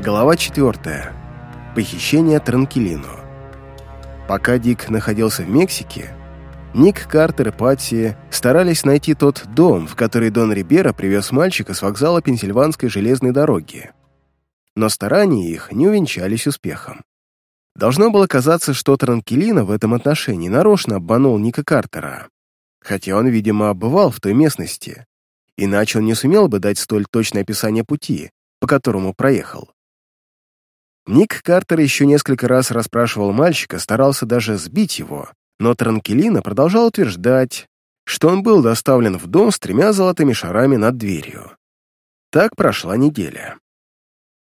Глава 4. Похищение Транкелино. Пока Дик находился в Мексике, Ник, Картер и Патси старались найти тот дом, в который Дон Рибера привез мальчика с вокзала Пенсильванской железной дороги. Но старания их не увенчались успехом. Должно было казаться, что Транкелино в этом отношении нарочно обманул Ника Картера, хотя он, видимо, бывал в той местности, иначе он не сумел бы дать столь точное описание пути, по которому проехал. Ник Картер еще несколько раз расспрашивал мальчика, старался даже сбить его, но Транкелина продолжал утверждать, что он был доставлен в дом с тремя золотыми шарами над дверью. Так прошла неделя.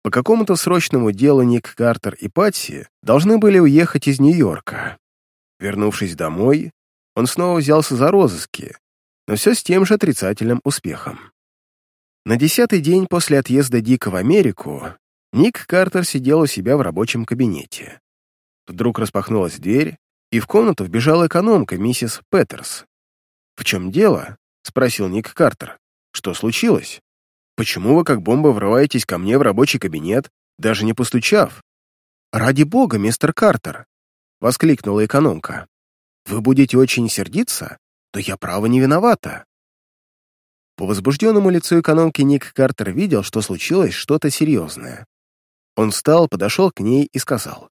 По какому-то срочному делу Ник Картер и Патси должны были уехать из Нью-Йорка. Вернувшись домой, он снова взялся за розыски, но все с тем же отрицательным успехом. На десятый день после отъезда Дика в Америку Ник Картер сидел у себя в рабочем кабинете. Вдруг распахнулась дверь, и в комнату вбежала экономка, миссис Петерс. «В чем дело?» — спросил Ник Картер. «Что случилось? Почему вы как бомба врываетесь ко мне в рабочий кабинет, даже не постучав?» «Ради бога, мистер Картер!» — воскликнула экономка. «Вы будете очень сердиться, то я право не виновата». По возбужденному лицу экономки Ник Картер видел, что случилось что-то серьезное. Он встал, подошел к ней и сказал.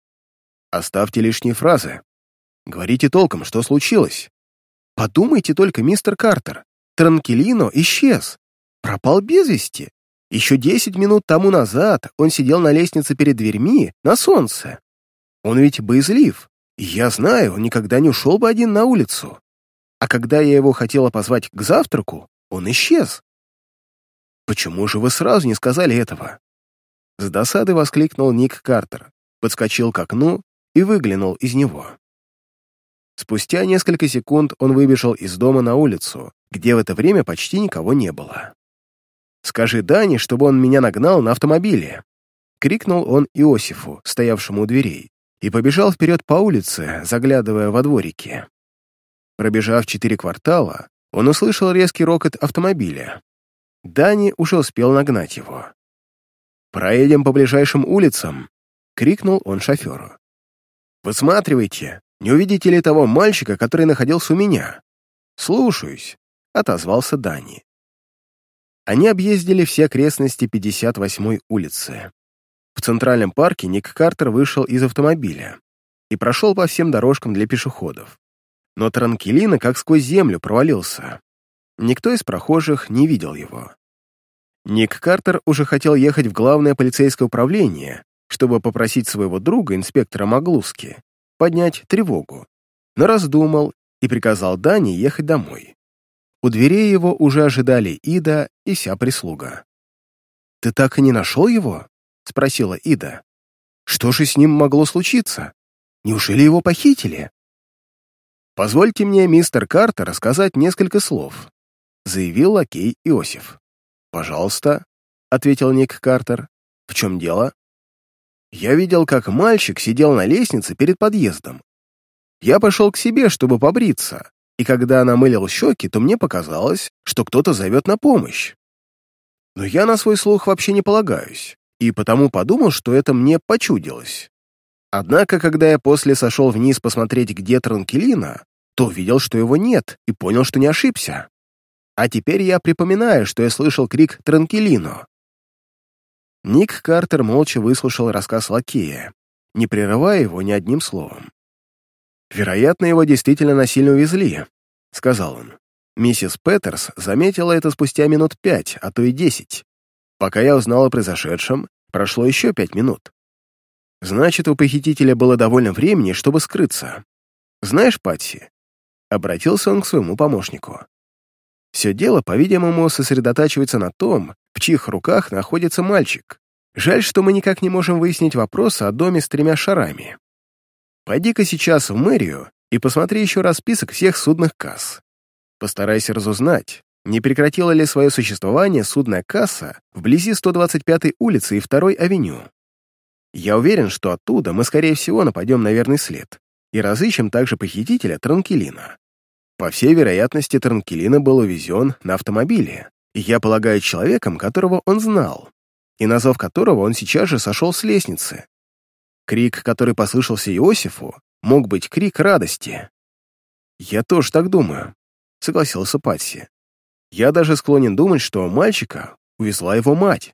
«Оставьте лишние фразы. Говорите толком, что случилось. Подумайте только, мистер Картер. Транкелино исчез. Пропал без вести. Еще десять минут тому назад он сидел на лестнице перед дверьми на солнце. Он ведь боязлив. Я знаю, он никогда не ушел бы один на улицу. А когда я его хотела позвать к завтраку, он исчез. Почему же вы сразу не сказали этого? С досады воскликнул Ник Картер, подскочил к окну и выглянул из него. Спустя несколько секунд он выбежал из дома на улицу, где в это время почти никого не было. «Скажи Дане, чтобы он меня нагнал на автомобиле!» — крикнул он Иосифу, стоявшему у дверей, и побежал вперед по улице, заглядывая во дворики. Пробежав четыре квартала, он услышал резкий рокот автомобиля. Дани уже успел нагнать его. «Проедем по ближайшим улицам!» — крикнул он шоферу. «Высматривайте, не увидите ли того мальчика, который находился у меня?» «Слушаюсь», — отозвался Дани. Они объездили все окрестности 58-й улицы. В Центральном парке Ник Картер вышел из автомобиля и прошел по всем дорожкам для пешеходов. Но Транкелина как сквозь землю провалился. Никто из прохожих не видел его. Ник Картер уже хотел ехать в главное полицейское управление, чтобы попросить своего друга, инспектора Маглуски, поднять тревогу, но раздумал и приказал Дани ехать домой. У дверей его уже ожидали Ида и вся прислуга. «Ты так и не нашел его?» — спросила Ида. «Что же с ним могло случиться? Неужели его похитили?» «Позвольте мне, мистер Картер, рассказать несколько слов», — заявил лакей Иосиф. «Пожалуйста», — ответил Ник Картер. «В чем дело?» «Я видел, как мальчик сидел на лестнице перед подъездом. Я пошел к себе, чтобы побриться, и когда намылил щеки, то мне показалось, что кто-то зовет на помощь. Но я на свой слух вообще не полагаюсь, и потому подумал, что это мне почудилось. Однако, когда я после сошел вниз посмотреть, где Транкелина, то увидел, что его нет, и понял, что не ошибся. А теперь я припоминаю, что я слышал крик «Транкелино». Ник Картер молча выслушал рассказ лакея, не прерывая его ни одним словом. «Вероятно, его действительно насильно увезли», — сказал он. Миссис Петерс заметила это спустя минут пять, а то и десять. Пока я узнал о произошедшем, прошло еще пять минут. Значит, у похитителя было довольно времени, чтобы скрыться. Знаешь, Патси, обратился он к своему помощнику. Все дело, по-видимому, сосредотачивается на том, в чьих руках находится мальчик. Жаль, что мы никак не можем выяснить вопрос о доме с тремя шарами. Пойди-ка сейчас в мэрию и посмотри еще раз список всех судных касс. Постарайся разузнать, не прекратила ли свое существование судная касса вблизи 125-й улицы и 2-й авеню. Я уверен, что оттуда мы, скорее всего, нападем на верный след и разыщем также похитителя Транкелина. По всей вероятности, Транкелина был увезен на автомобиле, и я полагаю человеком, которого он знал. и на которого он сейчас же сошел с лестницы. Крик, который послышался Иосифу, мог быть крик радости. «Я тоже так думаю», — согласился Патси. «Я даже склонен думать, что мальчика увезла его мать».